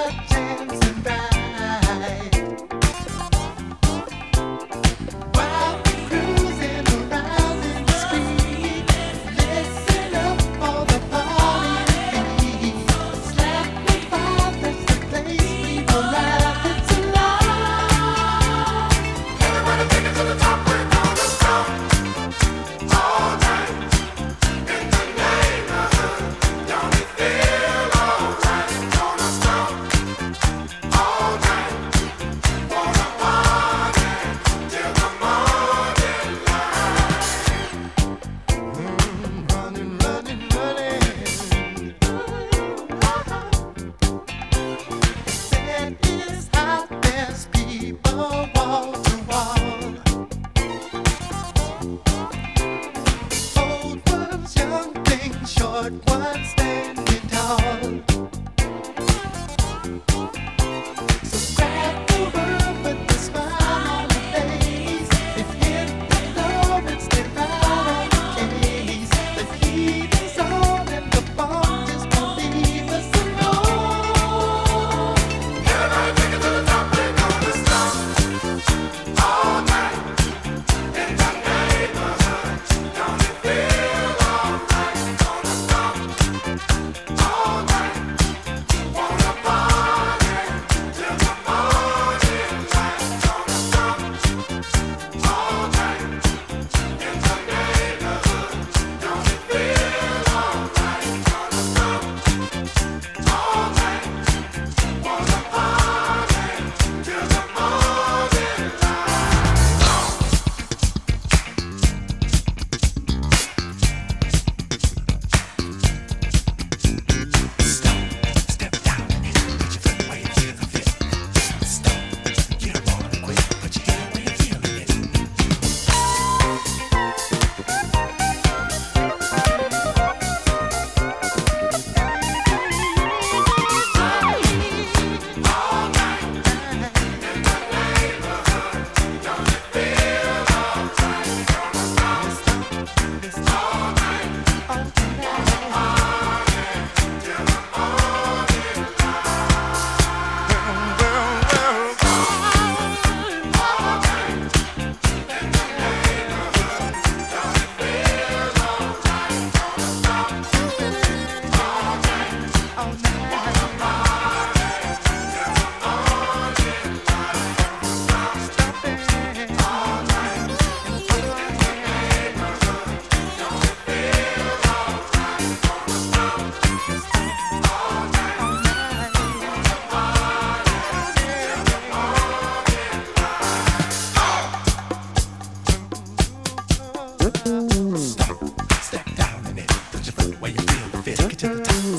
What? but one standing tall. Bye. you feel fit. Get to the top.